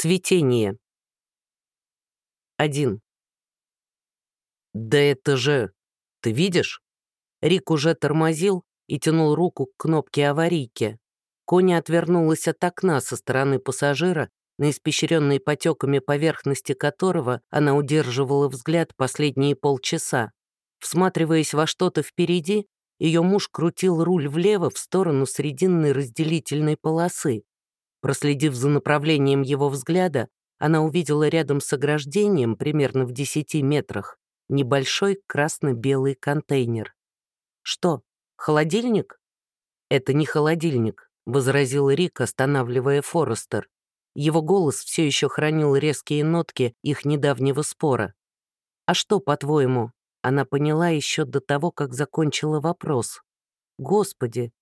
Цветение. Один. «Да это же... Ты видишь?» Рик уже тормозил и тянул руку к кнопке аварийки. Коня отвернулась от окна со стороны пассажира, на испещренной потеками поверхности которого она удерживала взгляд последние полчаса. Всматриваясь во что-то впереди, ее муж крутил руль влево в сторону срединной разделительной полосы. Проследив за направлением его взгляда, она увидела рядом с ограждением, примерно в 10 метрах, небольшой красно-белый контейнер. «Что, холодильник?» «Это не холодильник», — возразил Рик, останавливая Форестер. Его голос все еще хранил резкие нотки их недавнего спора. «А что, по-твоему?» Она поняла еще до того, как закончила вопрос. «Господи,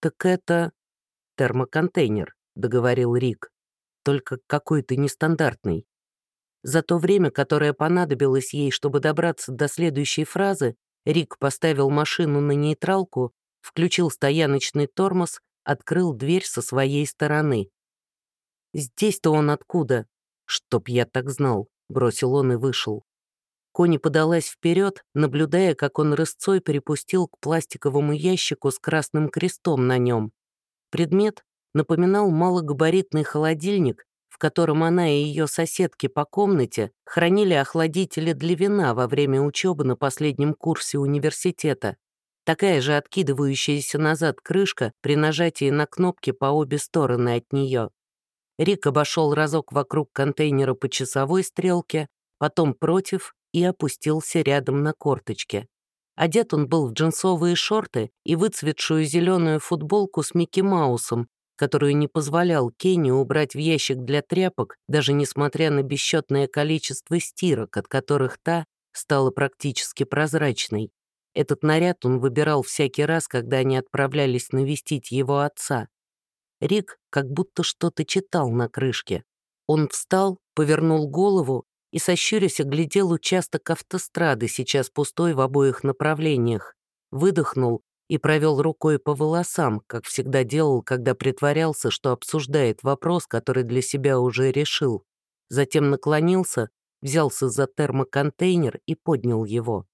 так это...» «Термоконтейнер», — договорил Рик. «Только какой-то нестандартный». За то время, которое понадобилось ей, чтобы добраться до следующей фразы, Рик поставил машину на нейтралку, включил стояночный тормоз, открыл дверь со своей стороны. «Здесь-то он откуда?» «Чтоб я так знал», — бросил он и вышел. Кони подалась вперед, наблюдая, как он рысцой перепустил к пластиковому ящику с красным крестом на нем. Предмет напоминал малогабаритный холодильник, в котором она и ее соседки по комнате хранили охладители для вина во время учебы на последнем курсе университета. Такая же откидывающаяся назад крышка при нажатии на кнопки по обе стороны от нее. Рик обошел разок вокруг контейнера по часовой стрелке, потом против и опустился рядом на корточке. Одет он был в джинсовые шорты и выцветшую зеленую футболку с Микки Маусом, которую не позволял Кенни убрать в ящик для тряпок, даже несмотря на бесчетное количество стирок, от которых та стала практически прозрачной. Этот наряд он выбирал всякий раз, когда они отправлялись навестить его отца. Рик как будто что-то читал на крышке. Он встал, повернул голову и, сощурясь, оглядел участок автострады, сейчас пустой в обоих направлениях, выдохнул и провел рукой по волосам, как всегда делал, когда притворялся, что обсуждает вопрос, который для себя уже решил. Затем наклонился, взялся за термоконтейнер и поднял его.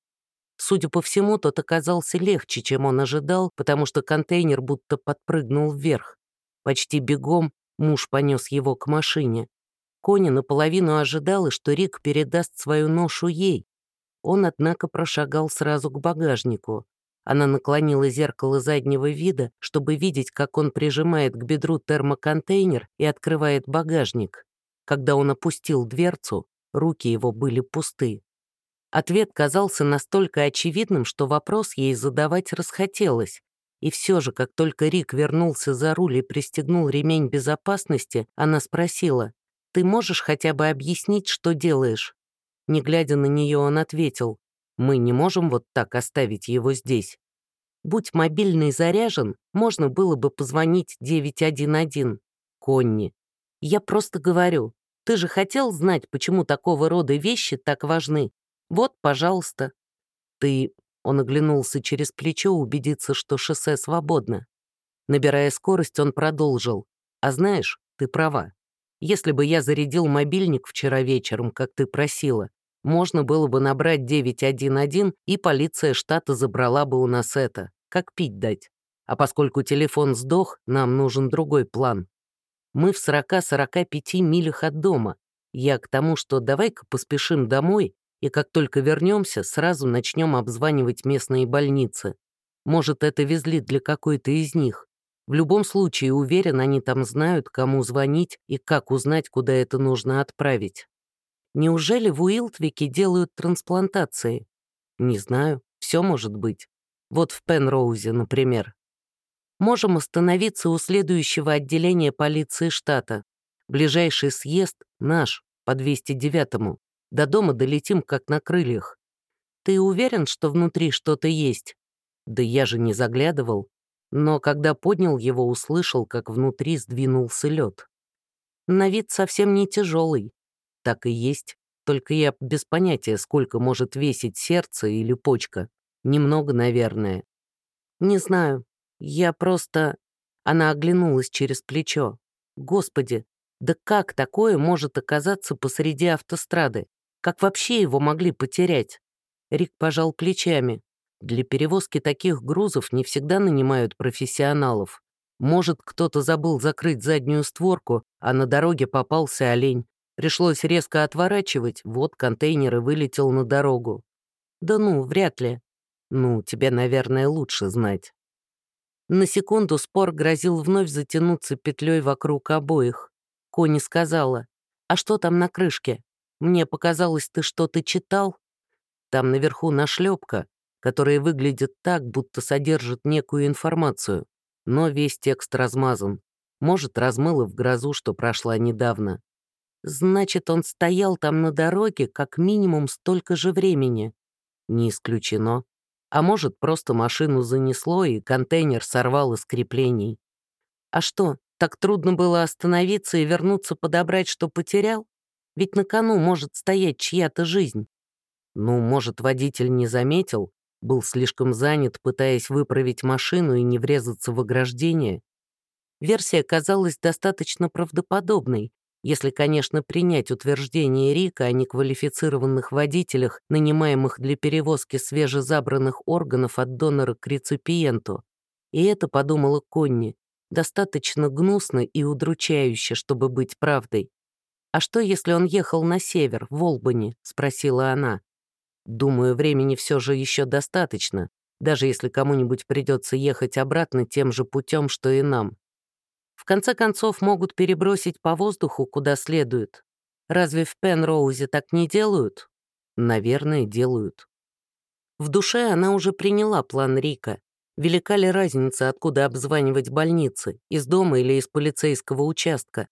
Судя по всему, тот оказался легче, чем он ожидал, потому что контейнер будто подпрыгнул вверх. Почти бегом муж понес его к машине. Коня наполовину ожидала, что Рик передаст свою ношу ей. Он, однако, прошагал сразу к багажнику. Она наклонила зеркало заднего вида, чтобы видеть, как он прижимает к бедру термоконтейнер и открывает багажник. Когда он опустил дверцу, руки его были пусты. Ответ казался настолько очевидным, что вопрос ей задавать расхотелось. И все же, как только Рик вернулся за руль и пристегнул ремень безопасности, она спросила, «Ты можешь хотя бы объяснить, что делаешь?» Не глядя на нее, он ответил, мы не можем вот так оставить его здесь. Будь мобильный заряжен, можно было бы позвонить 911. Конни. Я просто говорю, ты же хотел знать, почему такого рода вещи так важны. Вот, пожалуйста. Ты... Он оглянулся через плечо, убедиться, что шоссе свободно. Набирая скорость, он продолжил. А знаешь, ты права. Если бы я зарядил мобильник вчера вечером, как ты просила, можно было бы набрать 911, и полиция штата забрала бы у нас это. Как пить дать? А поскольку телефон сдох, нам нужен другой план. Мы в 40-45 милях от дома. Я к тому, что давай-ка поспешим домой, и как только вернемся, сразу начнем обзванивать местные больницы. Может, это везли для какой-то из них. В любом случае, уверен, они там знают, кому звонить и как узнать, куда это нужно отправить. Неужели в Уилтвике делают трансплантации? Не знаю, все может быть. Вот в Пенроузе, например. Можем остановиться у следующего отделения полиции штата. Ближайший съезд наш, по 209-му. До дома долетим, как на крыльях. Ты уверен, что внутри что-то есть? Да я же не заглядывал. Но когда поднял его, услышал, как внутри сдвинулся лед. На вид совсем не тяжелый, так и есть. Только я без понятия, сколько может весить сердце или почка. Немного, наверное. Не знаю. Я просто... Она оглянулась через плечо. Господи, Да как такое может оказаться посреди автострады? Как вообще его могли потерять? Рик пожал плечами. Для перевозки таких грузов не всегда нанимают профессионалов. Может, кто-то забыл закрыть заднюю створку, а на дороге попался олень. Пришлось резко отворачивать, вот контейнер и вылетел на дорогу. Да ну, вряд ли. Ну, тебе, наверное, лучше знать. На секунду спор грозил вновь затянуться петлей вокруг обоих. Кони сказала, «А что там на крышке? Мне показалось, ты что-то читал?» Там наверху нашлепка, которая выглядит так, будто содержит некую информацию, но весь текст размазан. Может, размыло в грозу, что прошла недавно. Значит, он стоял там на дороге как минимум столько же времени. Не исключено. А может, просто машину занесло, и контейнер сорвал из креплений. А что, так трудно было остановиться и вернуться подобрать, что потерял? Ведь на кону может стоять чья-то жизнь. Ну, может, водитель не заметил, был слишком занят, пытаясь выправить машину и не врезаться в ограждение. Версия казалась достаточно правдоподобной, если, конечно, принять утверждение Рика о неквалифицированных водителях, нанимаемых для перевозки свежезабранных органов от донора к реципиенту. И это, подумала Конни, достаточно гнусно и удручающе, чтобы быть правдой. «А что, если он ехал на север, в Олбани?» — спросила она. «Думаю, времени все же еще достаточно, даже если кому-нибудь придется ехать обратно тем же путем, что и нам. В конце концов, могут перебросить по воздуху куда следует. Разве в Пенроузе так не делают? Наверное, делают. В душе она уже приняла план Рика. Велика ли разница, откуда обзванивать больницы, из дома или из полицейского участка?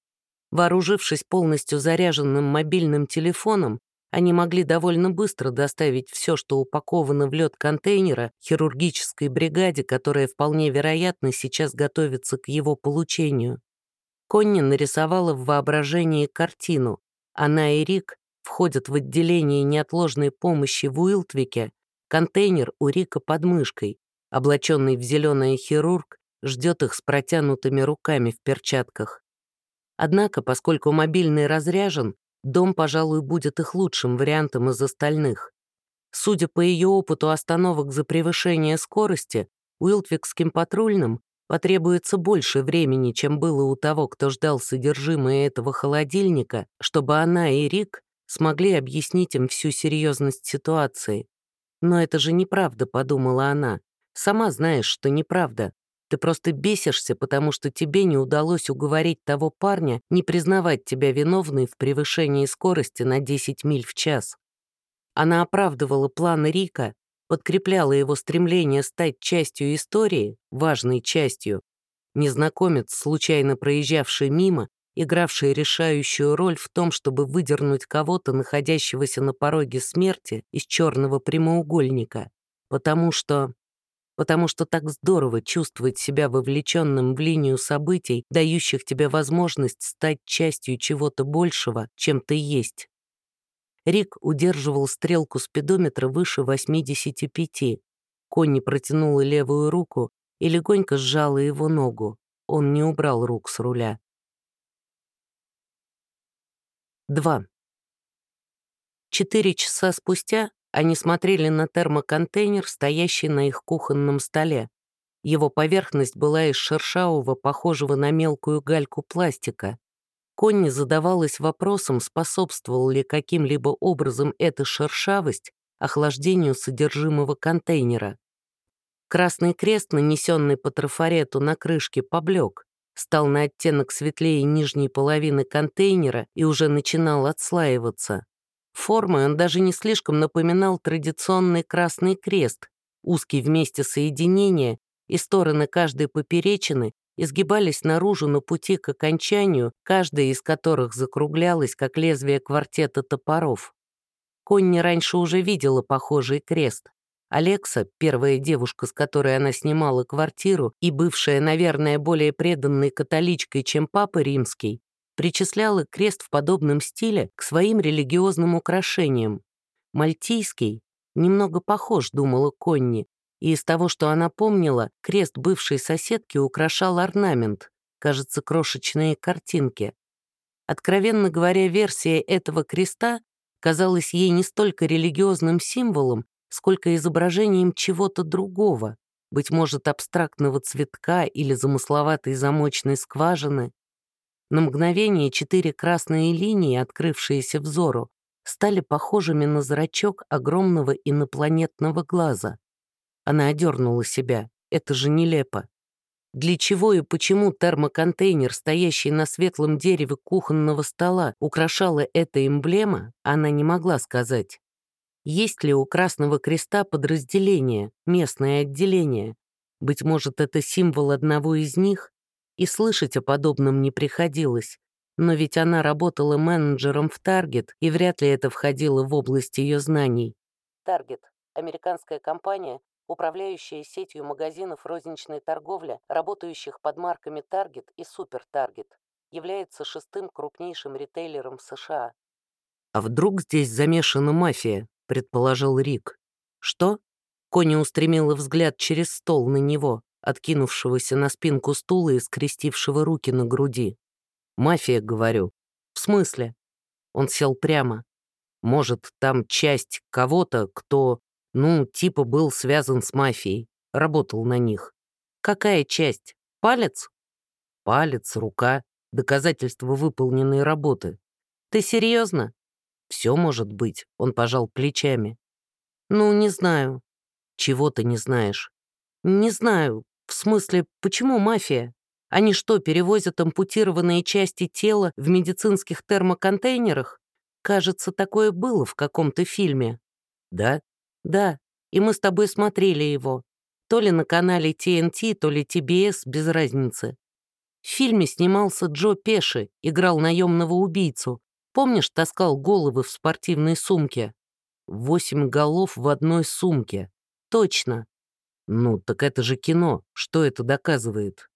Вооружившись полностью заряженным мобильным телефоном, они могли довольно быстро доставить все, что упаковано в лед контейнера, хирургической бригаде, которая вполне вероятно сейчас готовится к его получению. Конни нарисовала в воображении картину. Она и Рик входят в отделение неотложной помощи в Уилтвике, контейнер у Рика под мышкой. Облаченный в зеленое хирург ждет их с протянутыми руками в перчатках. Однако, поскольку мобильный разряжен, Дом, пожалуй, будет их лучшим вариантом из остальных. Судя по ее опыту остановок за превышение скорости, Уилтвикским патрульным потребуется больше времени, чем было у того, кто ждал содержимое этого холодильника, чтобы она и Рик смогли объяснить им всю серьезность ситуации. «Но это же неправда», — подумала она. «Сама знаешь, что неправда. Ты просто бесишься, потому что тебе не удалось уговорить того парня не признавать тебя виновной в превышении скорости на 10 миль в час. Она оправдывала планы Рика, подкрепляла его стремление стать частью истории, важной частью. Незнакомец, случайно проезжавший мимо, игравший решающую роль в том, чтобы выдернуть кого-то, находящегося на пороге смерти, из черного прямоугольника. Потому что потому что так здорово чувствовать себя вовлеченным в линию событий, дающих тебе возможность стать частью чего-то большего, чем ты есть. Рик удерживал стрелку спидометра выше 85. Конни протянула левую руку и легонько сжала его ногу. Он не убрал рук с руля. 2. Четыре часа спустя они смотрели на термоконтейнер, стоящий на их кухонном столе. Его поверхность была из шершавого, похожего на мелкую гальку пластика. Конни задавалась вопросом, способствовала ли каким-либо образом эта шершавость охлаждению содержимого контейнера. Красный крест, нанесенный по трафарету на крышке, поблек, стал на оттенок светлее нижней половины контейнера и уже начинал отслаиваться. Формой он даже не слишком напоминал традиционный красный крест, узкий вместе соединения, и стороны каждой поперечины изгибались наружу на пути к окончанию, каждая из которых закруглялась, как лезвие квартета топоров. Конни раньше уже видела похожий крест. Алекса, первая девушка, с которой она снимала квартиру, и бывшая, наверное, более преданной католичкой, чем папа римский, причисляла крест в подобном стиле к своим религиозным украшениям. Мальтийский немного похож, думала Конни, и из того, что она помнила, крест бывшей соседки украшал орнамент, кажется, крошечные картинки. Откровенно говоря, версия этого креста казалась ей не столько религиозным символом, сколько изображением чего-то другого, быть может, абстрактного цветка или замысловатой замочной скважины. На мгновение четыре красные линии, открывшиеся взору, стали похожими на зрачок огромного инопланетного глаза. Она одернула себя. Это же нелепо. Для чего и почему термоконтейнер, стоящий на светлом дереве кухонного стола, украшала эта эмблема, она не могла сказать. Есть ли у Красного Креста подразделение, местное отделение? Быть может, это символ одного из них? И слышать о подобном не приходилось. Но ведь она работала менеджером в Target, и вряд ли это входило в область ее знаний. Target — американская компания, управляющая сетью магазинов розничной торговли, работающих под марками Target и Super Target, является шестым крупнейшим ритейлером США. «А вдруг здесь замешана мафия?» — предположил Рик. «Что?» Кони устремила взгляд через стол на него, откинувшегося на спинку стула и скрестившего руки на груди. «Мафия, говорю. В смысле?» Он сел прямо. «Может, там часть кого-то, кто, ну, типа был связан с мафией, работал на них. Какая часть? Палец?» «Палец, рука, доказательства выполненной работы. Ты серьезно?» «Все может быть», — он пожал плечами. «Ну, не знаю». «Чего ты не знаешь?» «Не знаю. В смысле, почему мафия?» Они что, перевозят ампутированные части тела в медицинских термоконтейнерах? Кажется, такое было в каком-то фильме. Да? Да, и мы с тобой смотрели его. То ли на канале TNT, то ли TBS, без разницы. В фильме снимался Джо Пеши, играл наемного убийцу. Помнишь, таскал головы в спортивной сумке? Восемь голов в одной сумке. Точно. Ну, так это же кино. Что это доказывает?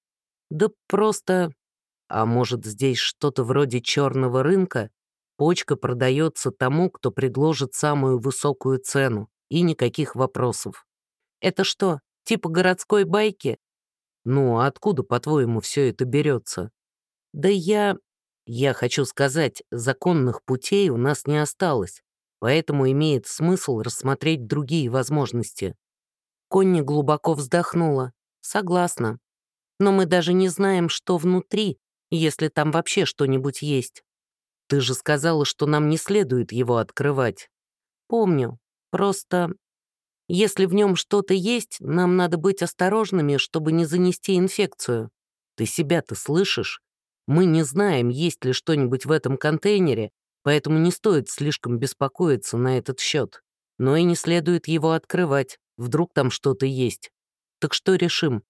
Да просто... А может, здесь что-то вроде черного рынка? Почка продается тому, кто предложит самую высокую цену, и никаких вопросов. Это что, типа городской байки? Ну, а откуда, по-твоему, все это берется? Да я... Я хочу сказать, законных путей у нас не осталось, поэтому имеет смысл рассмотреть другие возможности. Конни глубоко вздохнула. Согласна но мы даже не знаем, что внутри, если там вообще что-нибудь есть. Ты же сказала, что нам не следует его открывать. Помню. Просто если в нем что-то есть, нам надо быть осторожными, чтобы не занести инфекцию. Ты себя-то слышишь? Мы не знаем, есть ли что-нибудь в этом контейнере, поэтому не стоит слишком беспокоиться на этот счет. Но и не следует его открывать, вдруг там что-то есть. Так что решим?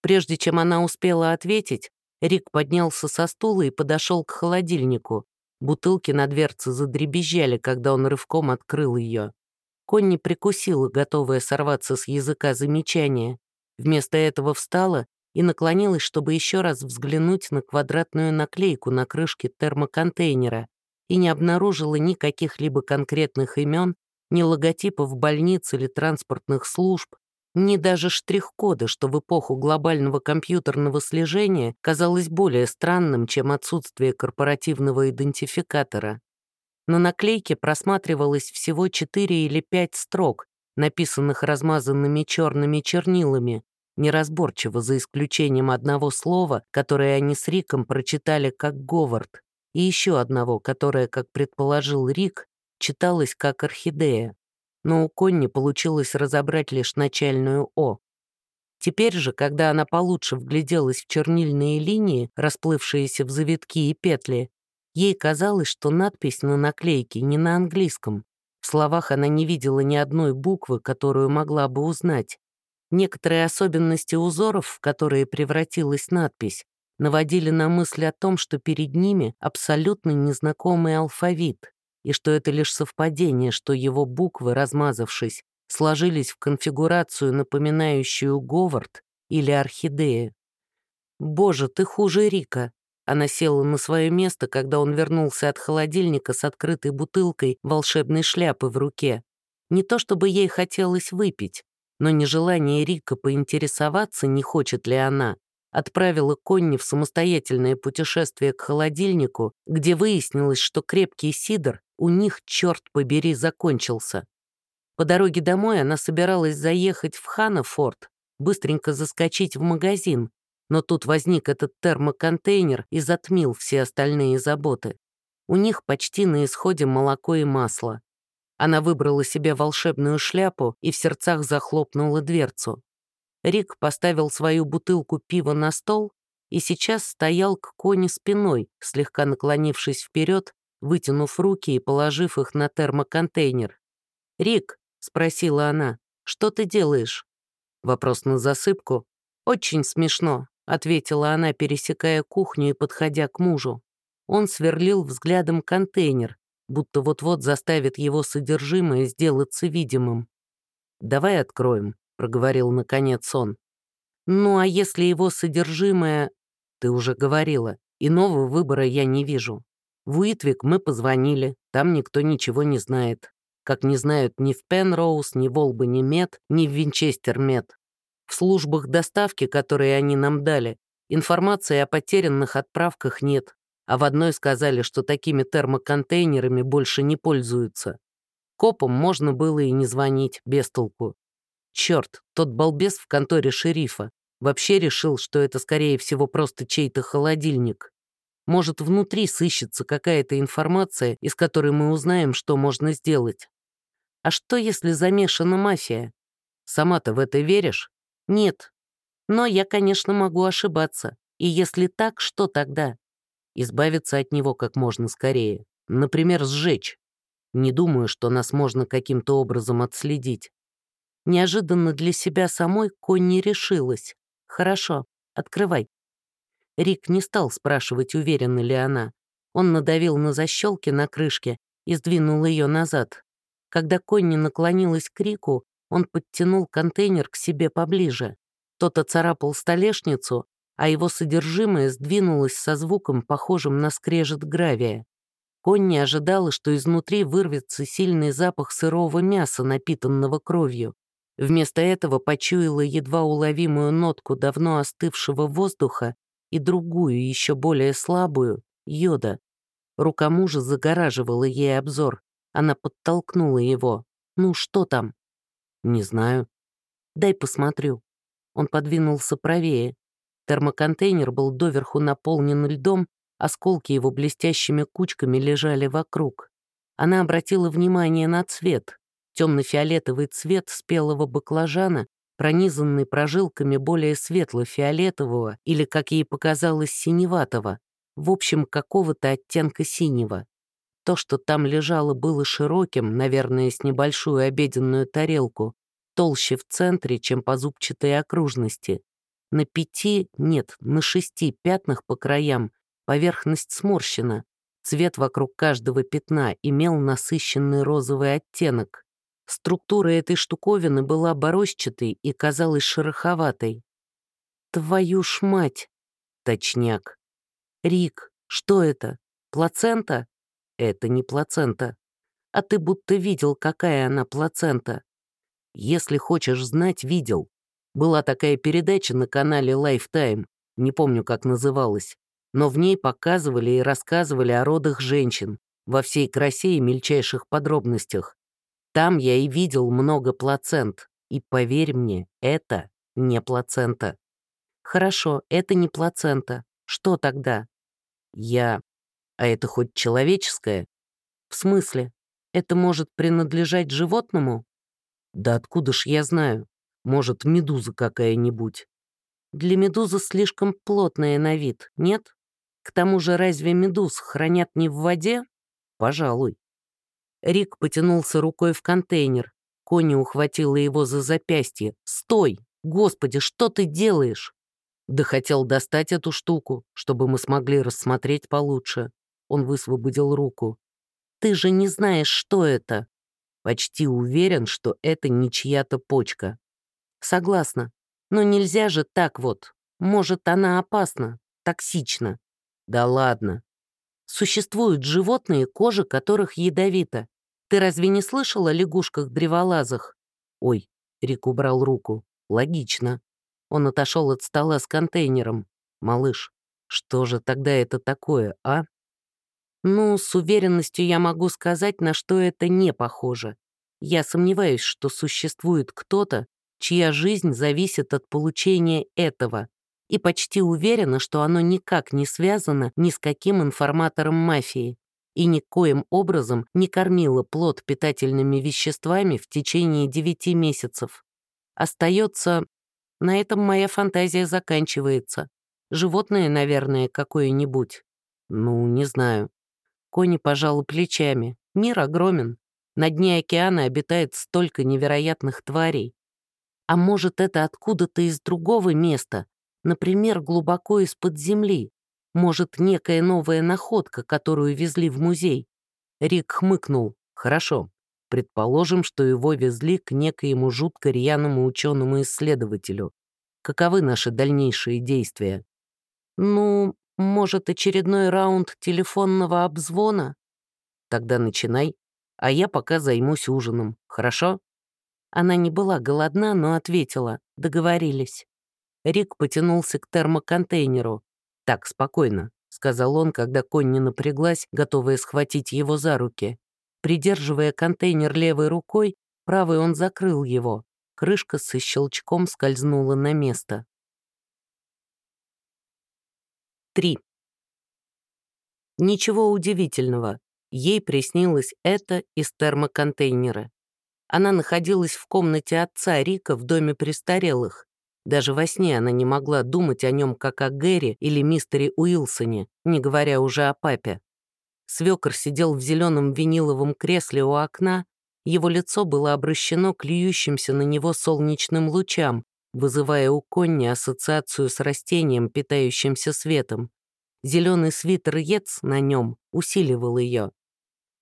Прежде чем она успела ответить, Рик поднялся со стула и подошел к холодильнику. Бутылки на дверце задребезжали, когда он рывком открыл ее. Конни прикусила, готовая сорваться с языка замечания. Вместо этого встала и наклонилась, чтобы еще раз взглянуть на квадратную наклейку на крышке термоконтейнера и не обнаружила никаких либо конкретных имен, ни логотипов больниц или транспортных служб, ни даже штрих-кода, что в эпоху глобального компьютерного слежения казалось более странным, чем отсутствие корпоративного идентификатора. На наклейке просматривалось всего 4 или 5 строк, написанных размазанными черными чернилами, неразборчиво за исключением одного слова, которое они с Риком прочитали как «Говард», и еще одного, которое, как предположил Рик, читалось как «Орхидея» но у Конни получилось разобрать лишь начальную «О». Теперь же, когда она получше вгляделась в чернильные линии, расплывшиеся в завитки и петли, ей казалось, что надпись на наклейке не на английском. В словах она не видела ни одной буквы, которую могла бы узнать. Некоторые особенности узоров, в которые превратилась надпись, наводили на мысль о том, что перед ними абсолютно незнакомый алфавит и что это лишь совпадение, что его буквы, размазавшись, сложились в конфигурацию, напоминающую Говард или Орхидея. «Боже, ты хуже Рика!» Она села на свое место, когда он вернулся от холодильника с открытой бутылкой волшебной шляпы в руке. Не то чтобы ей хотелось выпить, но нежелание Рика поинтересоваться, не хочет ли она, отправила Конни в самостоятельное путешествие к холодильнику, где выяснилось, что крепкий сидр у них, черт побери, закончился. По дороге домой она собиралась заехать в Ханафорд, быстренько заскочить в магазин, но тут возник этот термоконтейнер и затмил все остальные заботы. У них почти на исходе молоко и масло. Она выбрала себе волшебную шляпу и в сердцах захлопнула дверцу. Рик поставил свою бутылку пива на стол и сейчас стоял к коне спиной, слегка наклонившись вперед, вытянув руки и положив их на термоконтейнер. «Рик», — спросила она, — «что ты делаешь?» Вопрос на засыпку. «Очень смешно», — ответила она, пересекая кухню и подходя к мужу. Он сверлил взглядом контейнер, будто вот-вот заставит его содержимое сделаться видимым. «Давай откроем», — проговорил наконец он. «Ну а если его содержимое...» «Ты уже говорила, иного выбора я не вижу. В Уитвик мы позвонили, там никто ничего не знает. Как не знают ни в Пенроуз, ни в Олбани Мед, ни в Винчестер Мед. В службах доставки, которые они нам дали, информации о потерянных отправках нет а в одной сказали, что такими термоконтейнерами больше не пользуются. Копам можно было и не звонить, без толку. Черт, тот балбес в конторе шерифа вообще решил, что это, скорее всего, просто чей-то холодильник. Может, внутри сыщется какая-то информация, из которой мы узнаем, что можно сделать. А что, если замешана мафия? Сама-то в это веришь? Нет. Но я, конечно, могу ошибаться. И если так, что тогда? избавиться от него как можно скорее. Например, сжечь. Не думаю, что нас можно каким-то образом отследить. Неожиданно для себя самой Конни решилась. «Хорошо, открывай». Рик не стал спрашивать, уверена ли она. Он надавил на защелки на крышке и сдвинул ее назад. Когда Конни наклонилась к Рику, он подтянул контейнер к себе поближе. Тот оцарапал столешницу, а его содержимое сдвинулось со звуком, похожим на скрежет гравия. Конни ожидала, что изнутри вырвется сильный запах сырого мяса, напитанного кровью. Вместо этого почуяла едва уловимую нотку давно остывшего воздуха и другую, еще более слабую, йода. Рука мужа загораживала ей обзор. Она подтолкнула его. «Ну, что там?» «Не знаю». «Дай посмотрю». Он подвинулся правее. Термоконтейнер был доверху наполнен льдом, осколки его блестящими кучками лежали вокруг. Она обратила внимание на цвет. Темно-фиолетовый цвет спелого баклажана, пронизанный прожилками более светло-фиолетового или, как ей показалось, синеватого, в общем, какого-то оттенка синего. То, что там лежало, было широким, наверное, с небольшую обеденную тарелку, толще в центре, чем по зубчатой окружности. На пяти, нет, на шести пятнах по краям поверхность сморщена. Цвет вокруг каждого пятна имел насыщенный розовый оттенок. Структура этой штуковины была борозчатой и казалась шероховатой. «Твою ж мать!» «Точняк!» «Рик, что это? Плацента?» «Это не плацента. А ты будто видел, какая она плацента. Если хочешь знать, видел. Была такая передача на канале Lifetime, не помню, как называлась, но в ней показывали и рассказывали о родах женщин во всей красе и мельчайших подробностях. Там я и видел много плацент, и поверь мне, это не плацента. Хорошо, это не плацента. Что тогда? Я... А это хоть человеческое? В смысле? Это может принадлежать животному? Да откуда ж я знаю? Может, медуза какая-нибудь. Для медузы слишком плотная на вид, нет? К тому же разве медуз хранят не в воде? Пожалуй. Рик потянулся рукой в контейнер. Кони ухватила его за запястье. «Стой! Господи, что ты делаешь?» Да хотел достать эту штуку, чтобы мы смогли рассмотреть получше. Он высвободил руку. «Ты же не знаешь, что это!» Почти уверен, что это не чья-то почка. Согласна. Но нельзя же так вот. Может, она опасна, токсична. Да ладно. Существуют животные, кожа которых ядовита. Ты разве не слышал о лягушках-древолазах? Ой, Рик убрал руку. Логично. Он отошел от стола с контейнером. «Малыш, что же тогда это такое, а?» «Ну, с уверенностью я могу сказать, на что это не похоже. Я сомневаюсь, что существует кто-то, чья жизнь зависит от получения этого, и почти уверена, что оно никак не связано ни с каким информатором мафии и никоим образом не кормило плод питательными веществами в течение девяти месяцев. Остается... На этом моя фантазия заканчивается. Животное, наверное, какое-нибудь. Ну, не знаю. Кони пожал плечами. Мир огромен. На дне океана обитает столько невероятных тварей. А может, это откуда-то из другого места, например, глубоко из-под земли. Может, некая новая находка, которую везли в музей. Рик хмыкнул. Хорошо. Предположим, что его везли к некоему жутко рьяному ученому-исследователю. Каковы наши дальнейшие действия? Ну, может, очередной раунд телефонного обзвона? Тогда начинай, а я пока займусь ужином, хорошо? Она не была голодна, но ответила. Договорились. Рик потянулся к термоконтейнеру. «Так, спокойно», — сказал он, когда Конни напряглась, готовая схватить его за руки. Придерживая контейнер левой рукой, правой он закрыл его. Крышка со щелчком скользнула на место. 3. Ничего удивительного. Ей приснилось это из термоконтейнера. Она находилась в комнате отца Рика в доме престарелых. Даже во сне она не могла думать о нем как о Гэри или мистере Уилсоне, не говоря уже о папе. Свекор сидел в зеленом виниловом кресле у окна, его лицо было обращено к льющимся на него солнечным лучам, вызывая у Конни ассоциацию с растением, питающимся светом. Зеленый свитер Ец на нем усиливал ее.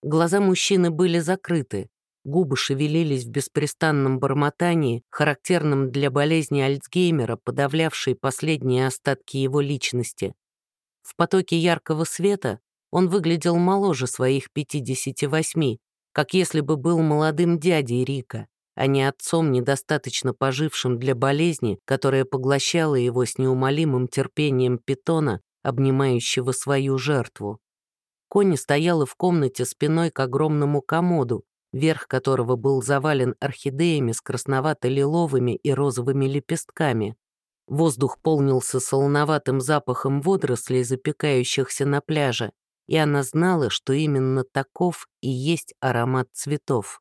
Глаза мужчины были закрыты, Губы шевелились в беспрестанном бормотании, характерном для болезни Альцгеймера, подавлявшей последние остатки его личности. В потоке яркого света он выглядел моложе своих 58, как если бы был молодым дядей Рика, а не отцом, недостаточно пожившим для болезни, которая поглощала его с неумолимым терпением питона, обнимающего свою жертву. Кони стояла в комнате спиной к огромному комоду, верх которого был завален орхидеями с красновато-лиловыми и розовыми лепестками. Воздух полнился солоноватым запахом водорослей, запекающихся на пляже, и она знала, что именно таков и есть аромат цветов.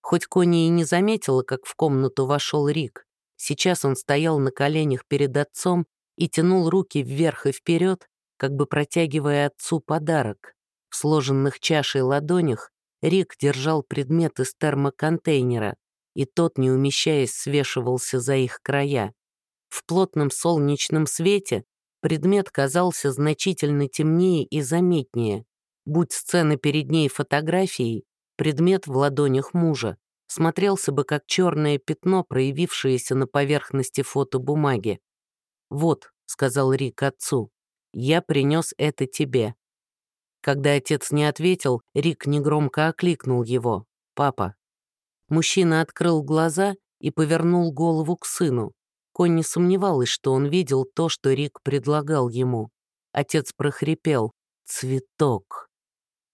Хоть Кони и не заметила, как в комнату вошел Рик, сейчас он стоял на коленях перед отцом и тянул руки вверх и вперед, как бы протягивая отцу подарок. В сложенных чашей ладонях Рик держал предмет из термоконтейнера, и тот, не умещаясь, свешивался за их края. В плотном солнечном свете предмет казался значительно темнее и заметнее. Будь сцена перед ней фотографией, предмет в ладонях мужа смотрелся бы как черное пятно, проявившееся на поверхности фотобумаги. «Вот», — сказал Рик отцу, — «я принес это тебе. Когда отец не ответил, Рик негромко окликнул его. «Папа». Мужчина открыл глаза и повернул голову к сыну. Конь не сомневалась, что он видел то, что Рик предлагал ему. Отец прохрипел. «Цветок».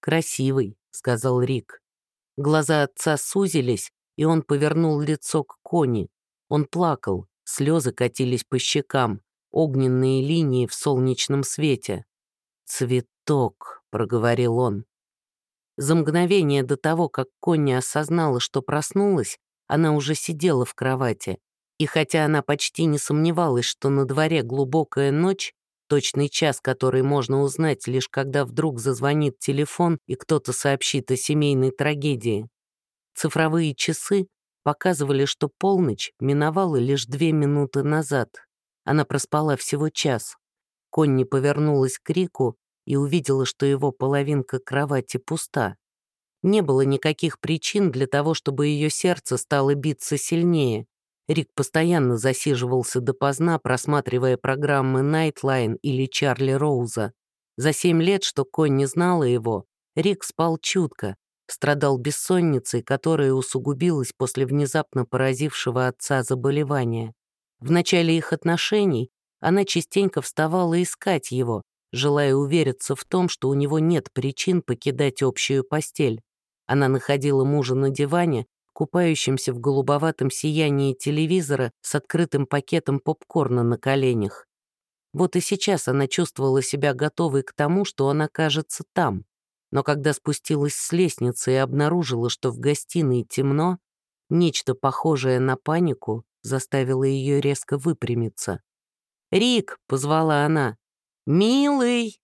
«Красивый», — сказал Рик. Глаза отца сузились, и он повернул лицо к Кони. Он плакал, слезы катились по щекам, огненные линии в солнечном свете. «Цветок», — проговорил он. За мгновение до того, как Конни осознала, что проснулась, она уже сидела в кровати. И хотя она почти не сомневалась, что на дворе глубокая ночь, точный час, который можно узнать лишь когда вдруг зазвонит телефон и кто-то сообщит о семейной трагедии, цифровые часы показывали, что полночь миновала лишь две минуты назад. Она проспала всего час. Конни повернулась к Рику и увидела, что его половинка кровати пуста. Не было никаких причин для того, чтобы ее сердце стало биться сильнее. Рик постоянно засиживался допоздна, просматривая программы Nightline или Чарли Роуза. За семь лет, что Конни знала его, Рик спал чутко, страдал бессонницей, которая усугубилась после внезапно поразившего отца заболевания. В начале их отношений она частенько вставала искать его, желая увериться в том, что у него нет причин покидать общую постель. Она находила мужа на диване, купающимся в голубоватом сиянии телевизора с открытым пакетом попкорна на коленях. Вот и сейчас она чувствовала себя готовой к тому, что он окажется там. Но когда спустилась с лестницы и обнаружила, что в гостиной темно, нечто похожее на панику заставило ее резко выпрямиться. «Рик!» — позвала она. «Милый!»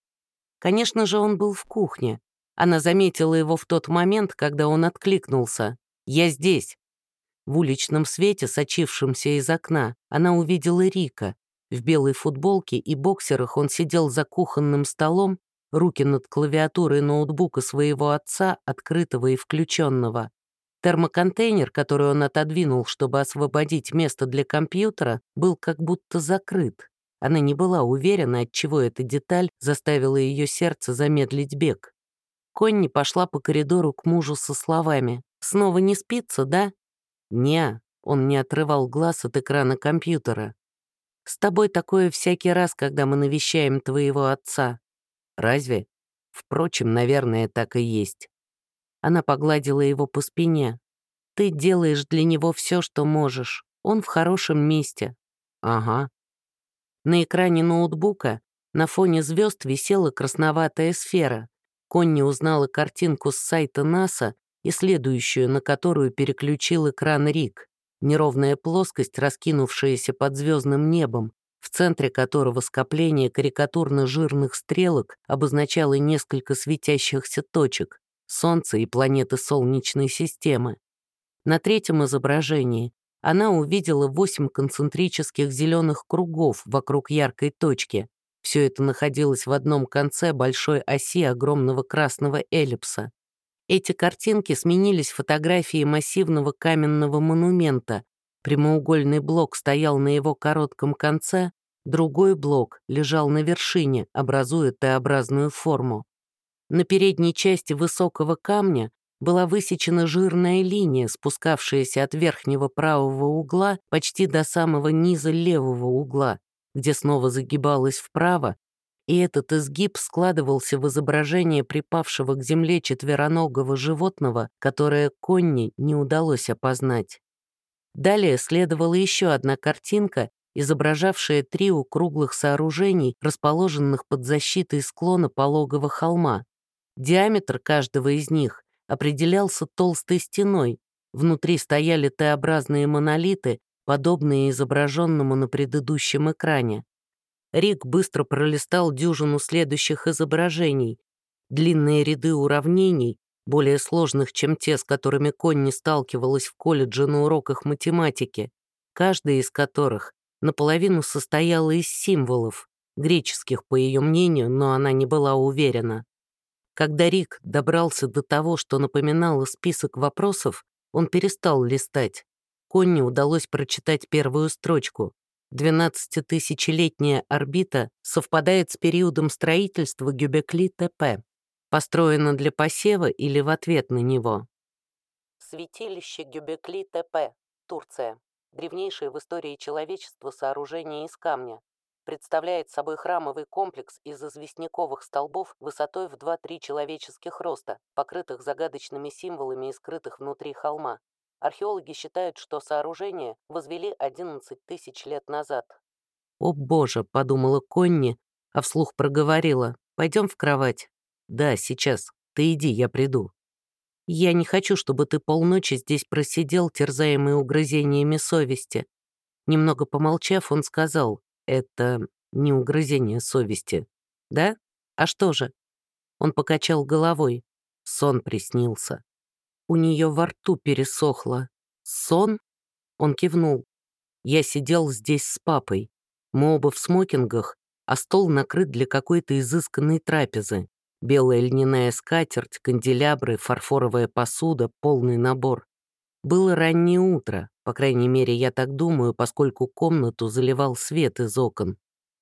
Конечно же, он был в кухне. Она заметила его в тот момент, когда он откликнулся. «Я здесь». В уличном свете, сочившемся из окна, она увидела Рика. В белой футболке и боксерах он сидел за кухонным столом, руки над клавиатурой ноутбука своего отца, открытого и включенного. Термоконтейнер, который он отодвинул, чтобы освободить место для компьютера, был как будто закрыт. Она не была уверена, от чего эта деталь заставила ее сердце замедлить бег. Конни пошла по коридору к мужу со словами «Снова не спится, да?» «Не», он не отрывал глаз от экрана компьютера. «С тобой такое всякий раз, когда мы навещаем твоего отца». «Разве?» Впрочем, наверное, так и есть. Она погладила его по спине. «Ты делаешь для него все, что можешь. Он в хорошем месте». «Ага», на экране ноутбука на фоне звезд висела красноватая сфера. Конни узнала картинку с сайта НАСА и следующую, на которую переключил экран Рик. Неровная плоскость, раскинувшаяся под звездным небом, в центре которого скопление карикатурно-жирных стрелок обозначало несколько светящихся точек — Солнце и планеты Солнечной системы. На третьем изображении она увидела восемь концентрических зеленых кругов вокруг яркой точки. Все это находилось в одном конце большой оси огромного красного эллипса. Эти картинки сменились фотографией массивного каменного монумента. Прямоугольный блок стоял на его коротком конце, другой блок лежал на вершине, образуя Т-образную форму. На передней части высокого камня была высечена жирная линия, спускавшаяся от верхнего правого угла почти до самого низа левого угла, где снова загибалась вправо, и этот изгиб складывался в изображение припавшего к земле четвероногого животного, которое Конни не удалось опознать. Далее следовала еще одна картинка, изображавшая три круглых сооружений, расположенных под защитой склона пологого холма. Диаметр каждого из них определялся толстой стеной. Внутри стояли Т-образные монолиты, подобные изображенному на предыдущем экране. Рик быстро пролистал дюжину следующих изображений. Длинные ряды уравнений, более сложных, чем те, с которыми Конни сталкивалась в колледже на уроках математики, каждая из которых наполовину состояла из символов, греческих, по ее мнению, но она не была уверена. Когда Рик добрался до того, что напоминало список вопросов, он перестал листать. Конни удалось прочитать первую строчку. Двенадцатитысячелетняя орбита совпадает с периодом строительства Гюбекли-ТП. Построена для посева или в ответ на него. Святилище Гюбекли-ТП, Турция. Древнейшее в истории человечества сооружение из камня представляет собой храмовый комплекс из известняковых столбов высотой в 2-3 человеческих роста, покрытых загадочными символами и скрытых внутри холма. Археологи считают, что сооружение возвели 11 тысяч лет назад. «О боже!» — подумала Конни, а вслух проговорила. «Пойдем в кровать». «Да, сейчас. Ты иди, я приду». «Я не хочу, чтобы ты полночи здесь просидел, терзаемый угрызениями совести». Немного помолчав, он сказал, это не угрызение совести. Да? А что же? Он покачал головой. Сон приснился. У нее во рту пересохло. Сон? Он кивнул. Я сидел здесь с папой. Мы оба в смокингах, а стол накрыт для какой-то изысканной трапезы. Белая льняная скатерть, канделябры, фарфоровая посуда, полный набор. Было раннее утро, по крайней мере, я так думаю, поскольку комнату заливал свет из окон.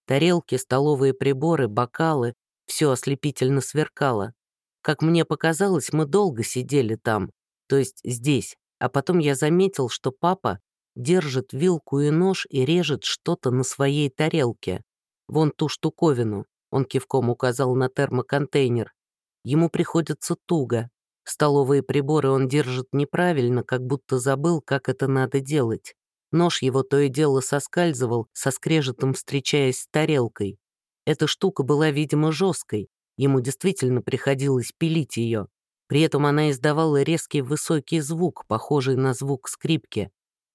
Тарелки, столовые приборы, бокалы — все ослепительно сверкало. Как мне показалось, мы долго сидели там, то есть здесь, а потом я заметил, что папа держит вилку и нож и режет что-то на своей тарелке. Вон ту штуковину, он кивком указал на термоконтейнер. Ему приходится туго. Столовые приборы он держит неправильно, как будто забыл, как это надо делать. Нож его то и дело соскальзывал, со скрежетом встречаясь с тарелкой. Эта штука была, видимо, жесткой. Ему действительно приходилось пилить ее. При этом она издавала резкий высокий звук, похожий на звук скрипки.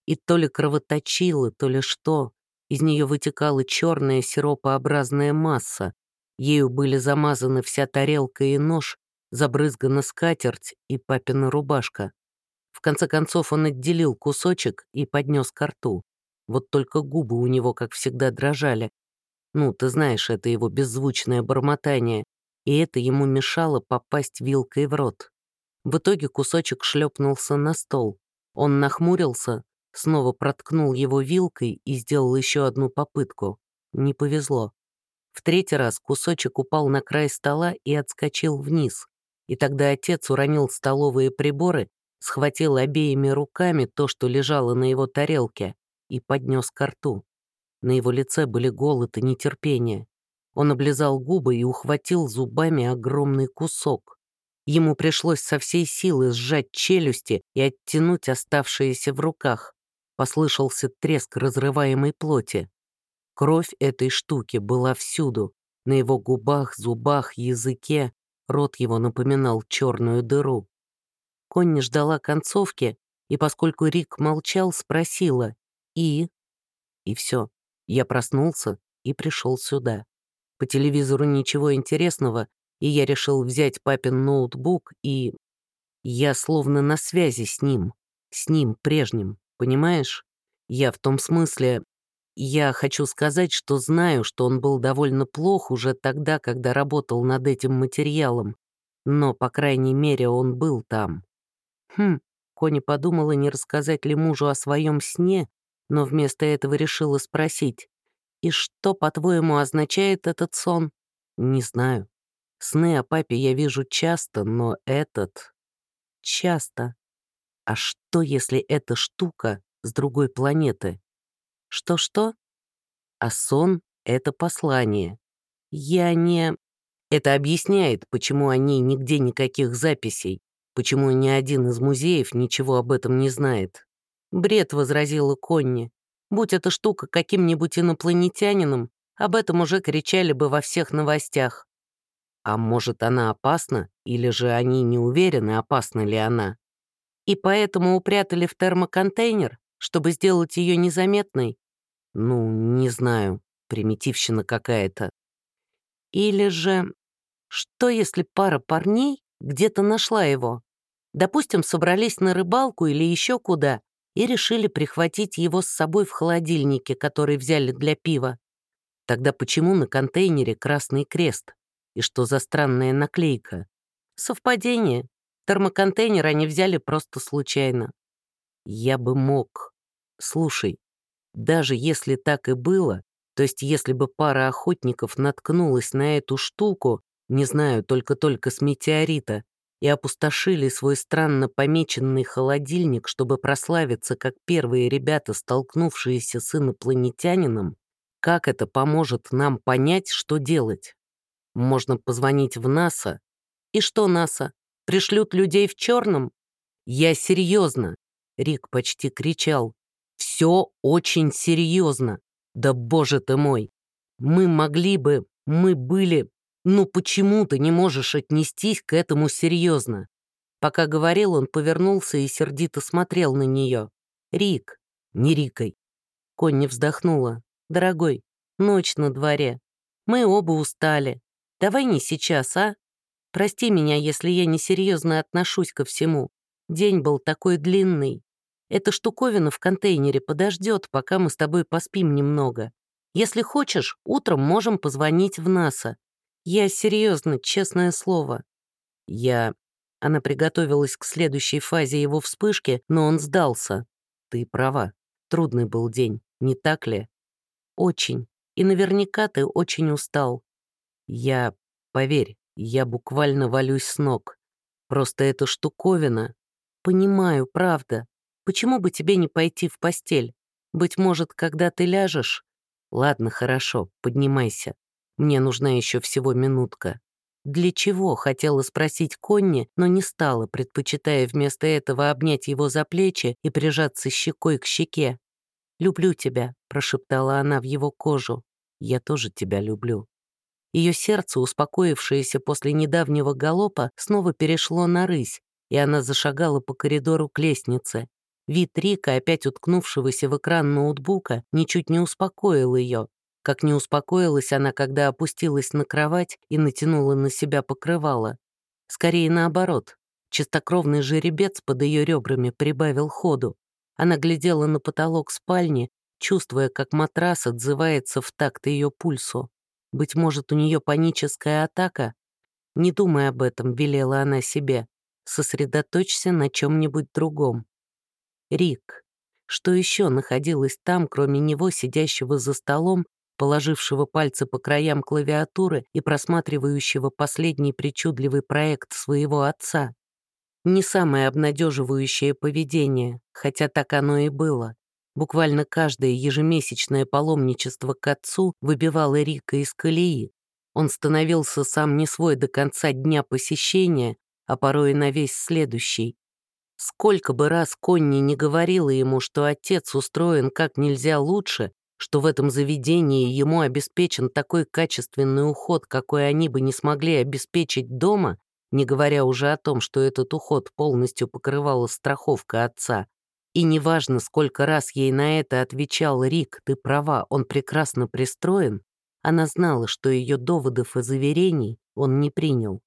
И то ли кровоточило, то ли что. Из нее вытекала черная сиропообразная масса. Ею были замазаны вся тарелка и нож, забрызгана скатерть и папина рубашка. В конце концов он отделил кусочек и поднес ко рту. Вот только губы у него, как всегда, дрожали. Ну, ты знаешь, это его беззвучное бормотание, и это ему мешало попасть вилкой в рот. В итоге кусочек шлепнулся на стол. Он нахмурился, снова проткнул его вилкой и сделал еще одну попытку. Не повезло. В третий раз кусочек упал на край стола и отскочил вниз. И тогда отец уронил столовые приборы, схватил обеими руками то, что лежало на его тарелке, и поднес ко рту. На его лице были голод и нетерпение. Он облизал губы и ухватил зубами огромный кусок. Ему пришлось со всей силы сжать челюсти и оттянуть оставшиеся в руках. Послышался треск разрываемой плоти. Кровь этой штуки была всюду. На его губах, зубах, языке. Рот его напоминал черную дыру. Конни ждала концовки, и поскольку Рик молчал, спросила «И?» И все. Я проснулся и пришел сюда. По телевизору ничего интересного, и я решил взять папин ноутбук, и... Я словно на связи с ним, с ним прежним, понимаешь? Я в том смысле... Я хочу сказать, что знаю, что он был довольно плох уже тогда, когда работал над этим материалом, но, по крайней мере, он был там. Хм, Кони подумала, не рассказать ли мужу о своем сне, но вместо этого решила спросить. «И что, по-твоему, означает этот сон?» «Не знаю. Сны о папе я вижу часто, но этот...» «Часто. А что, если эта штука с другой планеты?» «Что-что?» «А сон — это послание. Я не...» Это объясняет, почему о ней нигде никаких записей, почему ни один из музеев ничего об этом не знает. «Бред», — возразила Конни. «Будь эта штука каким-нибудь инопланетянином, об этом уже кричали бы во всех новостях». А может, она опасна, или же они не уверены, опасна ли она? И поэтому упрятали в термоконтейнер, чтобы сделать ее незаметной? Ну, не знаю, примитивщина какая-то. Или же, что если пара парней где-то нашла его? Допустим, собрались на рыбалку или еще куда, и решили прихватить его с собой в холодильнике, который взяли для пива. Тогда почему на контейнере красный крест? И что за странная наклейка? Совпадение. Термоконтейнер они взяли просто случайно. Я бы мог. Слушай, даже если так и было, то есть если бы пара охотников наткнулась на эту штуку, не знаю, только-только с метеорита, и опустошили свой странно помеченный холодильник, чтобы прославиться как первые ребята, столкнувшиеся с инопланетянином, как это поможет нам понять, что делать? Можно позвонить в НАСА. И что НАСА? Пришлют людей в черном? Я серьезно. Рик почти кричал. Все очень серьезно. Да боже ты мой. Мы могли бы, мы были, ну почему ты не можешь отнестись к этому серьезно? Пока говорил, он повернулся и сердито смотрел на нее. «Рик, не Рикой». Конни вздохнула. «Дорогой, ночь на дворе. Мы оба устали. Давай не сейчас, а? Прости меня, если я несерьезно отношусь ко всему. День был такой длинный. Эта штуковина в контейнере подождет, пока мы с тобой поспим немного. Если хочешь, утром можем позвонить в НАСА. Я серьезно, честное слово. Я... Она приготовилась к следующей фазе его вспышки, но он сдался. Ты права. Трудный был день, не так ли? Очень. И наверняка ты очень устал. Я... Поверь, я буквально валюсь с ног. Просто эта штуковина... Понимаю, правда. Почему бы тебе не пойти в постель? Быть может, когда ты ляжешь? Ладно, хорошо, поднимайся. Мне нужна еще всего минутка. Для чего, хотела спросить Конни, но не стала, предпочитая вместо этого обнять его за плечи и прижаться щекой к щеке. «Люблю тебя», — прошептала она в его кожу. «Я тоже тебя люблю». Ее сердце, успокоившееся после недавнего галопа, снова перешло на рысь, и она зашагала по коридору к лестнице. Вид Рика, опять уткнувшегося в экран ноутбука, ничуть не успокоил ее, как не успокоилась она, когда опустилась на кровать и натянула на себя покрывало. Скорее наоборот. Чистокровный жеребец под ее ребрами прибавил ходу. Она глядела на потолок спальни, чувствуя, как матрас отзывается в такт ее пульсу. Быть может, у нее паническая атака? Не думай об этом, велела она себе. Сосредоточься на чем-нибудь другом. Рик. Что еще находилось там, кроме него, сидящего за столом положившего пальцы по краям клавиатуры и просматривающего последний причудливый проект своего отца. Не самое обнадеживающее поведение, хотя так оно и было. Буквально каждое ежемесячное паломничество к отцу выбивало Рика из колеи. Он становился сам не свой до конца дня посещения, а порой и на весь следующий. Сколько бы раз Конни не говорила ему, что отец устроен как нельзя лучше, что в этом заведении ему обеспечен такой качественный уход, какой они бы не смогли обеспечить дома, не говоря уже о том, что этот уход полностью покрывала страховка отца. И неважно, сколько раз ей на это отвечал Рик, ты права, он прекрасно пристроен, она знала, что ее доводов и заверений он не принял.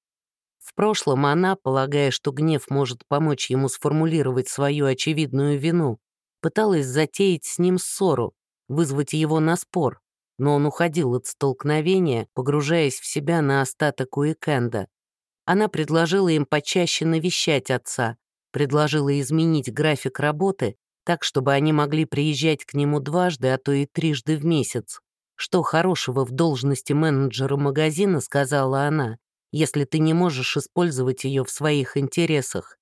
В прошлом она, полагая, что гнев может помочь ему сформулировать свою очевидную вину, пыталась затеять с ним ссору, вызвать его на спор, но он уходил от столкновения, погружаясь в себя на остаток уикенда. Она предложила им почаще навещать отца, предложила изменить график работы так, чтобы они могли приезжать к нему дважды, а то и трижды в месяц. «Что хорошего в должности менеджера магазина», — сказала она, «если ты не можешь использовать ее в своих интересах».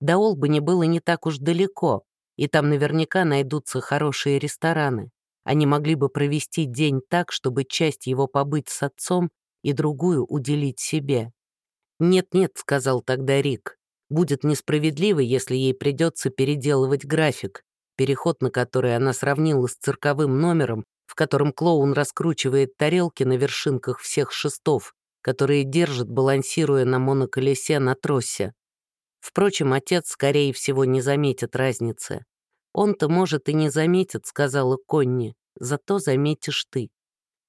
До Олбани было не так уж далеко, и там наверняка найдутся хорошие рестораны. Они могли бы провести день так, чтобы часть его побыть с отцом и другую уделить себе. «Нет-нет», — сказал тогда Рик, — «будет несправедливо, если ей придется переделывать график, переход на который она сравнила с цирковым номером, в котором клоун раскручивает тарелки на вершинках всех шестов, которые держит, балансируя на моноколесе на тросе. Впрочем, отец, скорее всего, не заметит разницы. «Он-то, может, и не заметит», — сказала Конни, «зато заметишь ты».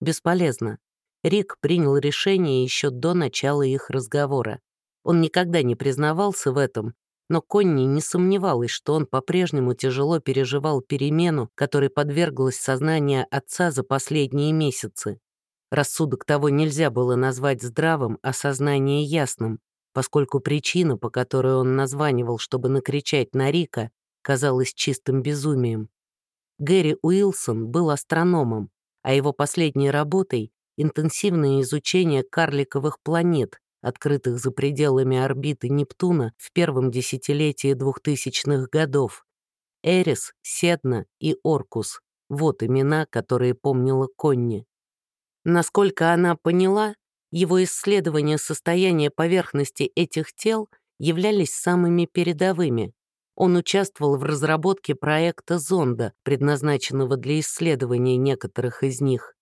Бесполезно. Рик принял решение еще до начала их разговора. Он никогда не признавался в этом, но Конни не сомневалась, что он по-прежнему тяжело переживал перемену, которой подверглось сознание отца за последние месяцы. Рассудок того нельзя было назвать здравым, а сознание ясным, поскольку причина, по которой он названивал, чтобы накричать на Рика, казалось чистым безумием. Гэри Уилсон был астрономом, а его последней работой — интенсивное изучение карликовых планет, открытых за пределами орбиты Нептуна в первом десятилетии 2000-х годов. Эрис, Седна и Оркус — вот имена, которые помнила Конни. Насколько она поняла, его исследования состояния поверхности этих тел являлись самыми передовыми, он участвовал в разработке проекта зонда, предназначенного для исследования некоторых из них.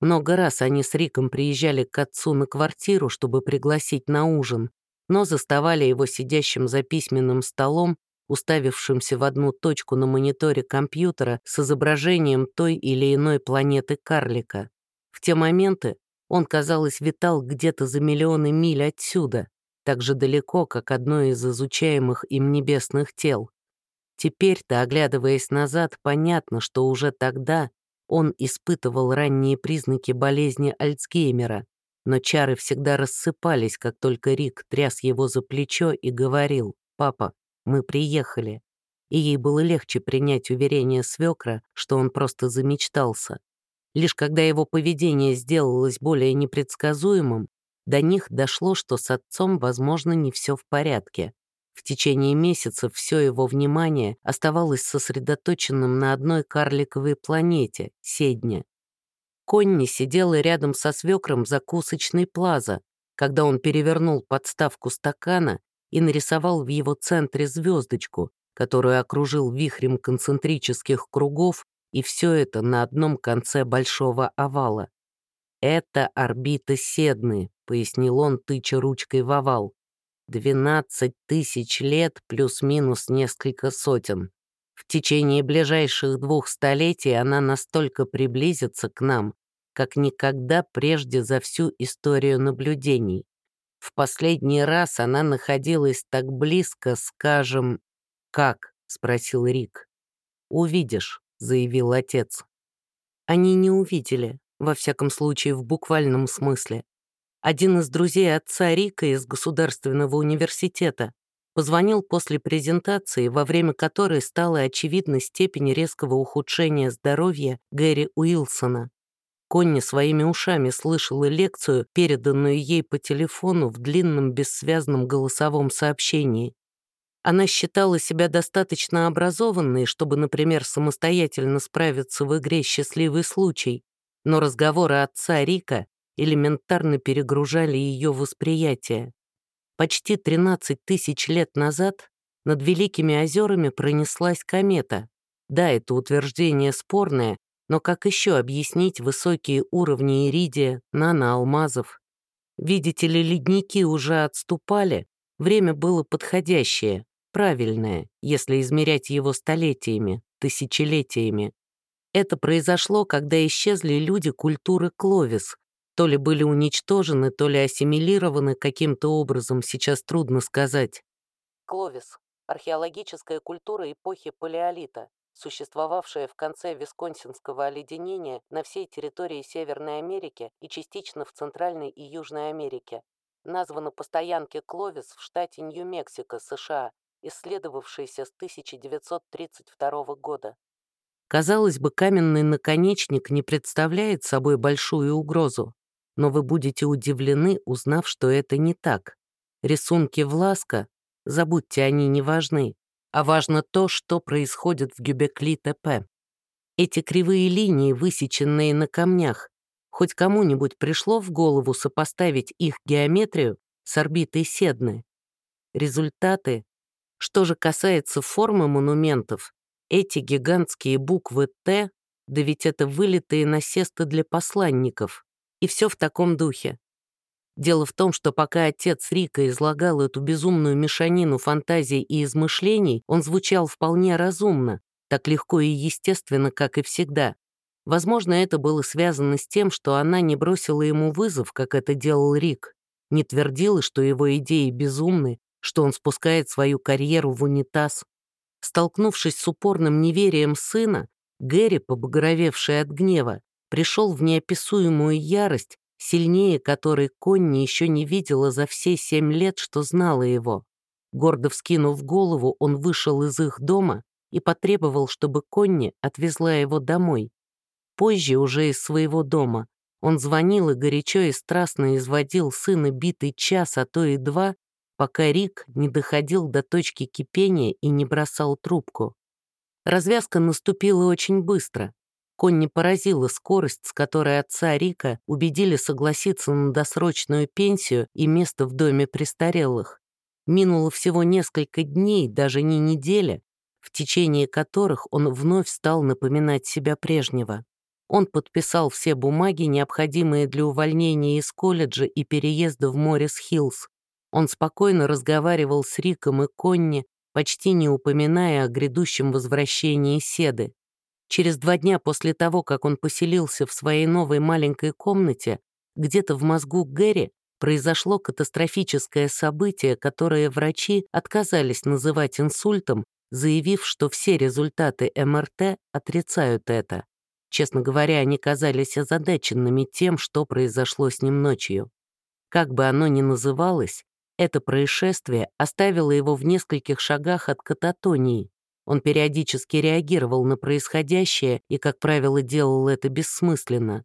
Много раз они с Риком приезжали к отцу на квартиру, чтобы пригласить на ужин, но заставали его сидящим за письменным столом, уставившимся в одну точку на мониторе компьютера с изображением той или иной планеты карлика. В те моменты он, казалось, витал где-то за миллионы миль отсюда, так же далеко, как одно из изучаемых им небесных тел. Теперь-то, оглядываясь назад, понятно, что уже тогда он испытывал ранние признаки болезни Альцгеймера, но чары всегда рассыпались, как только Рик тряс его за плечо и говорил «Папа, мы приехали». И ей было легче принять уверение свекра, что он просто замечтался. Лишь когда его поведение сделалось более непредсказуемым, до них дошло, что с отцом, возможно, не все в порядке. В течение месяца все его внимание оставалось сосредоточенным на одной карликовой планете — Седне. Конни сидела рядом со свекром закусочной плаза, когда он перевернул подставку стакана и нарисовал в его центре звездочку, которую окружил вихрем концентрических кругов, и все это на одном конце большого овала. «Это орбита Седны», — пояснил он, тыча ручкой в овал. «Двенадцать тысяч лет плюс-минус несколько сотен. В течение ближайших двух столетий она настолько приблизится к нам, как никогда прежде за всю историю наблюдений. В последний раз она находилась так близко, скажем... «Как?» — спросил Рик. «Увидишь», — заявил отец. Они не увидели, во всяком случае в буквальном смысле. Один из друзей отца Рика из Государственного университета позвонил после презентации, во время которой стала очевидна степень резкого ухудшения здоровья Гэри Уилсона. Конни своими ушами слышала лекцию, переданную ей по телефону в длинном бессвязном голосовом сообщении. Она считала себя достаточно образованной, чтобы, например, самостоятельно справиться в игре «Счастливый случай», но разговоры отца Рика элементарно перегружали ее восприятие. Почти 13 тысяч лет назад над Великими озерами пронеслась комета. Да, это утверждение спорное, но как еще объяснить высокие уровни иридия, наноалмазов? Видите ли, ледники уже отступали, время было подходящее, правильное, если измерять его столетиями, тысячелетиями. Это произошло, когда исчезли люди культуры Кловис. То ли были уничтожены, то ли ассимилированы каким-то образом, сейчас трудно сказать. Кловис — археологическая культура эпохи Палеолита, существовавшая в конце Висконсинского оледенения на всей территории Северной Америки и частично в Центральной и Южной Америке. Названа по стоянке Кловис в штате Нью-Мексико, США, исследовавшейся с 1932 года. Казалось бы, каменный наконечник не представляет собой большую угрозу, но вы будете удивлены, узнав, что это не так. Рисунки Власка, забудьте, они не важны, а важно то, что происходит в Гюбекли-ТП. Эти кривые линии, высеченные на камнях, хоть кому-нибудь пришло в голову сопоставить их геометрию с орбитой Седны? Результаты? Что же касается формы монументов, эти гигантские буквы «Т», да ведь это вылитые насесты для посланников. И все в таком духе. Дело в том, что пока отец Рика излагал эту безумную мешанину фантазий и измышлений, он звучал вполне разумно, так легко и естественно, как и всегда. Возможно, это было связано с тем, что она не бросила ему вызов, как это делал Рик, не твердила, что его идеи безумны, что он спускает свою карьеру в унитаз. Столкнувшись с упорным неверием сына, Гэри, побагровевший от гнева, пришел в неописуемую ярость, сильнее которой Конни еще не видела за все семь лет, что знала его. Гордо вскинув голову, он вышел из их дома и потребовал, чтобы Конни отвезла его домой. Позже, уже из своего дома, он звонил и горячо и страстно изводил сына битый час, а то и два, пока Рик не доходил до точки кипения и не бросал трубку. Развязка наступила очень быстро. Конни поразила скорость, с которой отца Рика убедили согласиться на досрочную пенсию и место в доме престарелых. Минуло всего несколько дней, даже не неделя, в течение которых он вновь стал напоминать себя прежнего. Он подписал все бумаги, необходимые для увольнения из колледжа и переезда в Моррис-Хиллз, он спокойно разговаривал с Риком и Конни, почти не упоминая о грядущем возвращении Седы. Через два дня после того, как он поселился в своей новой маленькой комнате, где-то в мозгу Гэри произошло катастрофическое событие, которое врачи отказались называть инсультом, заявив, что все результаты МРТ отрицают это. Честно говоря, они казались озадаченными тем, что произошло с ним ночью. Как бы оно ни называлось, это происшествие оставило его в нескольких шагах от кататонии. Он периодически реагировал на происходящее и, как правило, делал это бессмысленно.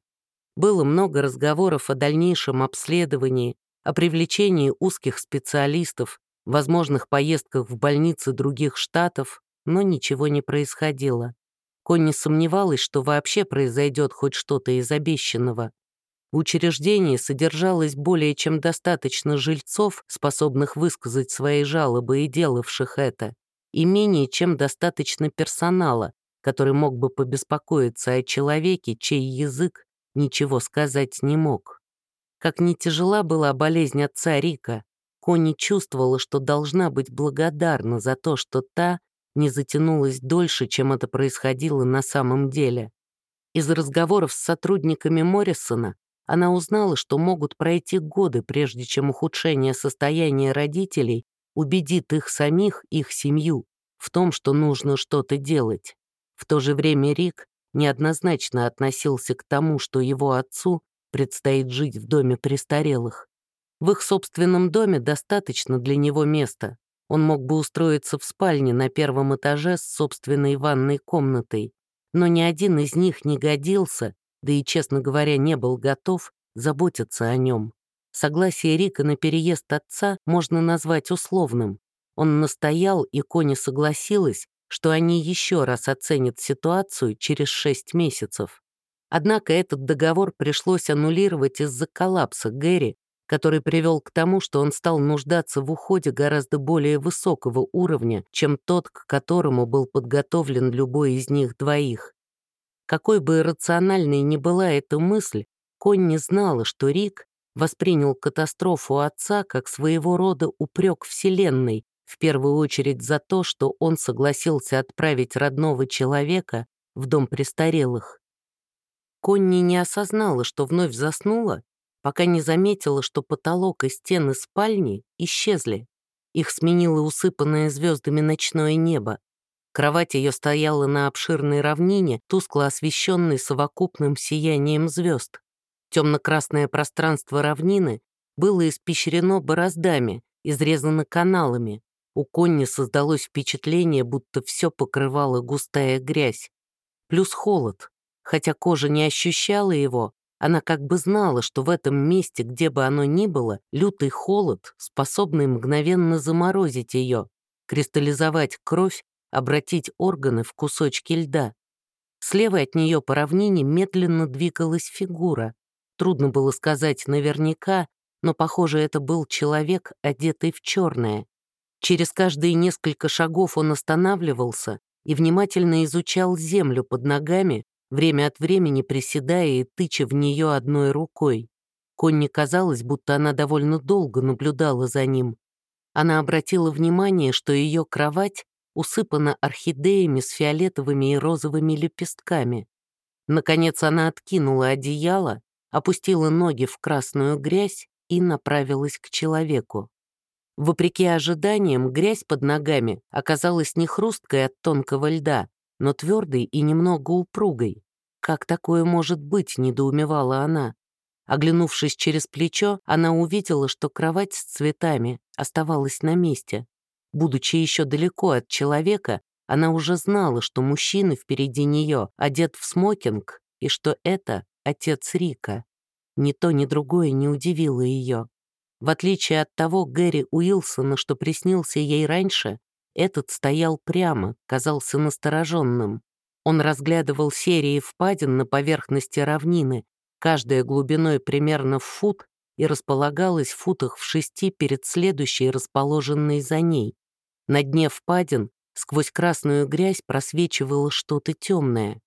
Было много разговоров о дальнейшем обследовании, о привлечении узких специалистов, возможных поездках в больницы других штатов, но ничего не происходило. Конни сомневалась, что вообще произойдет хоть что-то из обещанного. В учреждении содержалось более чем достаточно жильцов, способных высказать свои жалобы и делавших это, и менее чем достаточно персонала, который мог бы побеспокоиться о человеке, чей язык ничего сказать не мог. Как не тяжела была болезнь отца Рика, Конни чувствовала, что должна быть благодарна за то, что та не затянулась дольше, чем это происходило на самом деле. Из разговоров с сотрудниками Моррисона она узнала, что могут пройти годы, прежде чем ухудшение состояния родителей убедит их самих, их семью, в том, что нужно что-то делать. В то же время Рик неоднозначно относился к тому, что его отцу предстоит жить в доме престарелых. В их собственном доме достаточно для него места. Он мог бы устроиться в спальне на первом этаже с собственной ванной комнатой, но ни один из них не годился, да и, честно говоря, не был готов заботиться о нем. Согласие Рика на переезд отца можно назвать условным. Он настоял, и Кони согласилась, что они еще раз оценят ситуацию через шесть месяцев. Однако этот договор пришлось аннулировать из-за коллапса Гэри, который привел к тому, что он стал нуждаться в уходе гораздо более высокого уровня, чем тот, к которому был подготовлен любой из них двоих. Какой бы рациональной ни была эта мысль, Конни знала, что Рик воспринял катастрофу отца как своего рода упрек Вселенной, в первую очередь за то, что он согласился отправить родного человека в дом престарелых. Конни не осознала, что вновь заснула пока не заметила, что потолок и стены спальни исчезли. Их сменило усыпанное звездами ночное небо. Кровать ее стояла на обширной равнине, тускло освещенной совокупным сиянием звезд. Темно-красное пространство равнины было испещрено бороздами, изрезано каналами. У Конни создалось впечатление, будто все покрывала густая грязь. Плюс холод. Хотя кожа не ощущала его, она как бы знала, что в этом месте, где бы оно ни было, лютый холод, способный мгновенно заморозить ее, кристаллизовать кровь, обратить органы в кусочки льда. Слева от нее по равнине медленно двигалась фигура. Трудно было сказать наверняка, но, похоже, это был человек, одетый в черное. Через каждые несколько шагов он останавливался и внимательно изучал землю под ногами, время от времени приседая и тыча в нее одной рукой. Конни казалось, будто она довольно долго наблюдала за ним. Она обратила внимание, что ее кровать усыпана орхидеями с фиолетовыми и розовыми лепестками. Наконец она откинула одеяло, опустила ноги в красную грязь и направилась к человеку. Вопреки ожиданиям, грязь под ногами оказалась не хрусткой от тонкого льда, но твердой и немного упругой. Как такое может быть, недоумевала она. Оглянувшись через плечо, она увидела, что кровать с цветами оставалась на месте. Будучи еще далеко от человека, она уже знала, что мужчина впереди нее одет в смокинг и что это отец Рика. Ни то, ни другое не удивило ее. В отличие от того Гэри Уилсона, что приснился ей раньше, этот стоял прямо, казался настороженным. Он разглядывал серии впадин на поверхности равнины, каждая глубиной примерно в фут и располагалась в футах в шести перед следующей, расположенной за ней. На дне впадин сквозь красную грязь просвечивало что-то темное.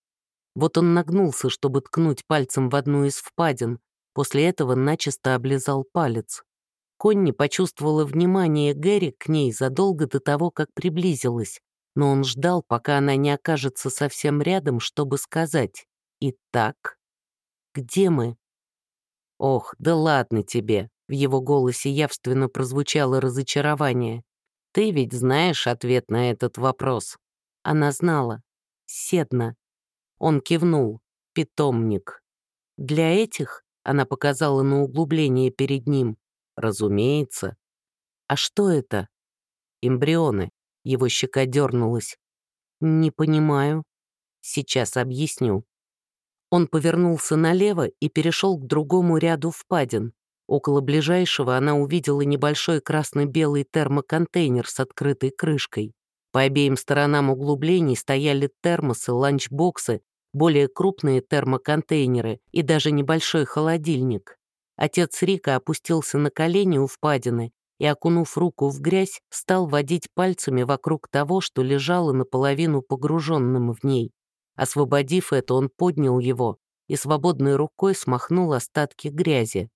Вот он нагнулся, чтобы ткнуть пальцем в одну из впадин, после этого начисто облизал палец. Конни почувствовала внимание Гэри к ней задолго до того, как приблизилась, но он ждал, пока она не окажется совсем рядом, чтобы сказать «Итак, где мы?» «Ох, да ладно тебе!» — в его голосе явственно прозвучало разочарование. «Ты ведь знаешь ответ на этот вопрос?» Она знала. Седна. Он кивнул. Питомник. «Для этих?» — она показала на углубление перед ним. Разумеется. А что это? Эмбрионы. Его щека дернулась. Не понимаю. Сейчас объясню. Он повернулся налево и перешел к другому ряду впадин. Около ближайшего она увидела небольшой красно-белый термоконтейнер с открытой крышкой. По обеим сторонам углублений стояли термосы, ланчбоксы, более крупные термоконтейнеры и даже небольшой холодильник. Отец Рика опустился на колени у впадины и, окунув руку в грязь, стал водить пальцами вокруг того, что лежало наполовину погруженным в ней. Освободив это, он поднял его и свободной рукой смахнул остатки грязи.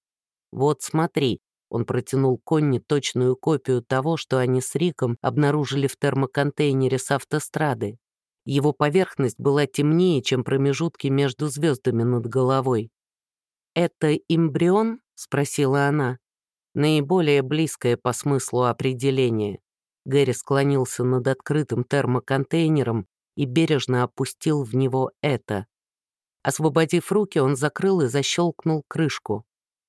«Вот смотри», — он протянул Конни точную копию того, что они с Риком обнаружили в термоконтейнере с автострады. Его поверхность была темнее, чем промежутки между звездами над головой. «Это эмбрион?» — спросила она. Наиболее близкое по смыслу определение. Гэри склонился над открытым термоконтейнером и бережно опустил в него это. Освободив руки, он закрыл и защелкнул крышку.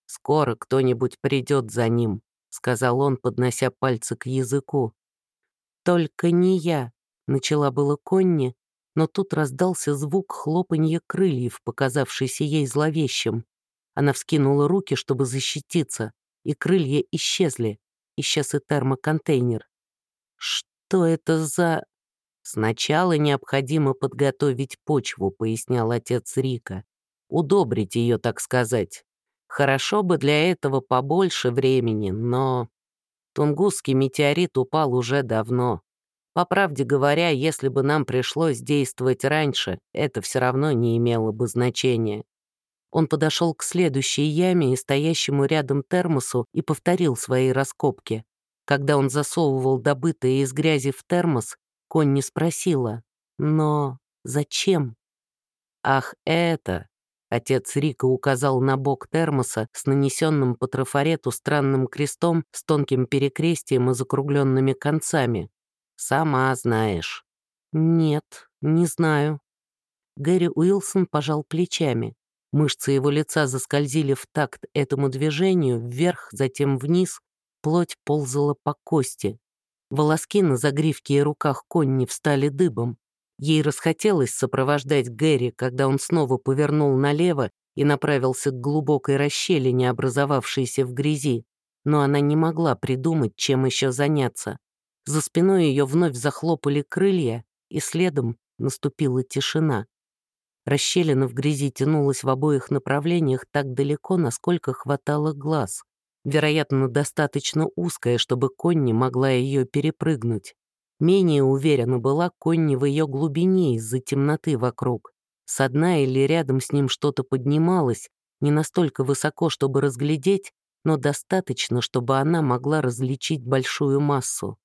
«Скоро кто-нибудь придет за ним», — сказал он, поднося пальцы к языку. «Только не я», — начала было Конни, но тут раздался звук хлопанья крыльев, показавшийся ей зловещим. Она вскинула руки, чтобы защититься, и крылья исчезли. Исчез и термоконтейнер. «Что это за...» «Сначала необходимо подготовить почву», — пояснял отец Рика. «Удобрить ее, так сказать. Хорошо бы для этого побольше времени, но...» Тунгусский метеорит упал уже давно. По правде говоря, если бы нам пришлось действовать раньше, это все равно не имело бы значения. Он подошел к следующей яме и стоящему рядом термосу и повторил свои раскопки. Когда он засовывал добытое из грязи в термос, Конни спросила, «Но зачем?» «Ах, это!» Отец Рика указал на бок термоса с нанесенным по трафарету странным крестом с тонким перекрестием и закругленными концами. «Сама знаешь». «Нет, не знаю». Гэри Уилсон пожал плечами. Мышцы его лица заскользили в такт этому движению, вверх, затем вниз, плоть ползала по кости. Волоски на загривке и руках Конни встали дыбом. Ей расхотелось сопровождать Гэри, когда он снова повернул налево и направился к глубокой расщелине, образовавшейся в грязи, но она не могла придумать, чем еще заняться. За спиной ее вновь захлопали крылья, и следом наступила тишина. Расщелина в грязи тянулась в обоих направлениях так далеко, насколько хватало глаз. Вероятно, достаточно узкая, чтобы Конни могла ее перепрыгнуть. Менее уверена была Конни в ее глубине из-за темноты вокруг. С дна или рядом с ним что-то поднималось, не настолько высоко, чтобы разглядеть, но достаточно, чтобы она могла различить большую массу.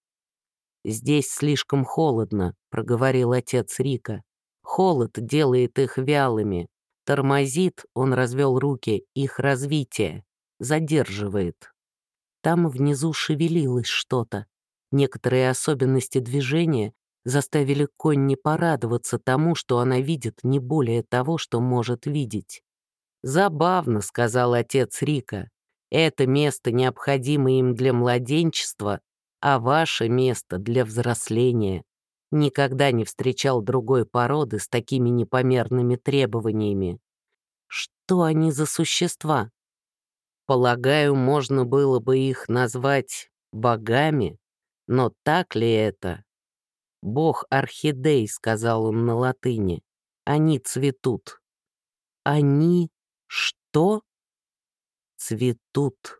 «Здесь слишком холодно», — проговорил отец Рика. «Холод делает их вялыми. Тормозит, он развел руки, их развитие задерживает. Там внизу шевелилось что-то. Некоторые особенности движения заставили Конни порадоваться тому, что она видит не более того, что может видеть. «Забавно», — сказал отец Рика. «Это место необходимо им для младенчества, а ваше место для взросления. Никогда не встречал другой породы с такими непомерными требованиями. Что они за существа? Полагаю, можно было бы их назвать богами, но так ли это? «Бог орхидей», — сказал он на латыни. «Они цветут». «Они что?» «Цветут».